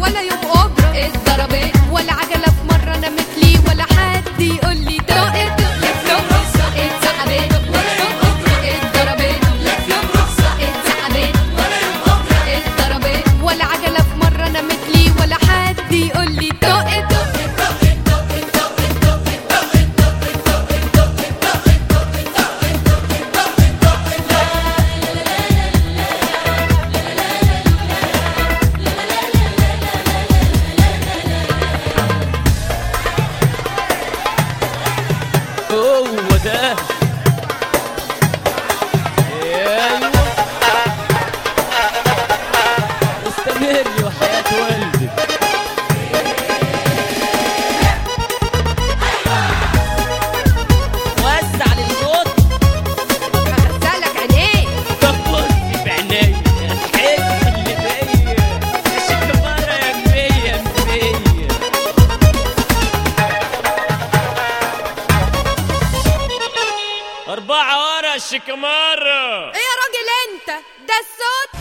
ولا يوم Shikmar! E era lenta, da sotto!